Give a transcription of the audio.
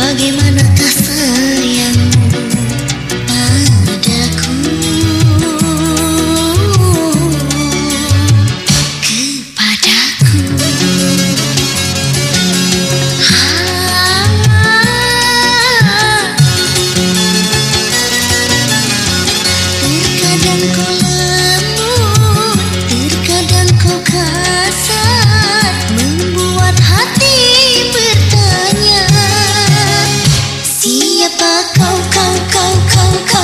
Bagaimanakah kasar Siapa kau kau kau kau kau.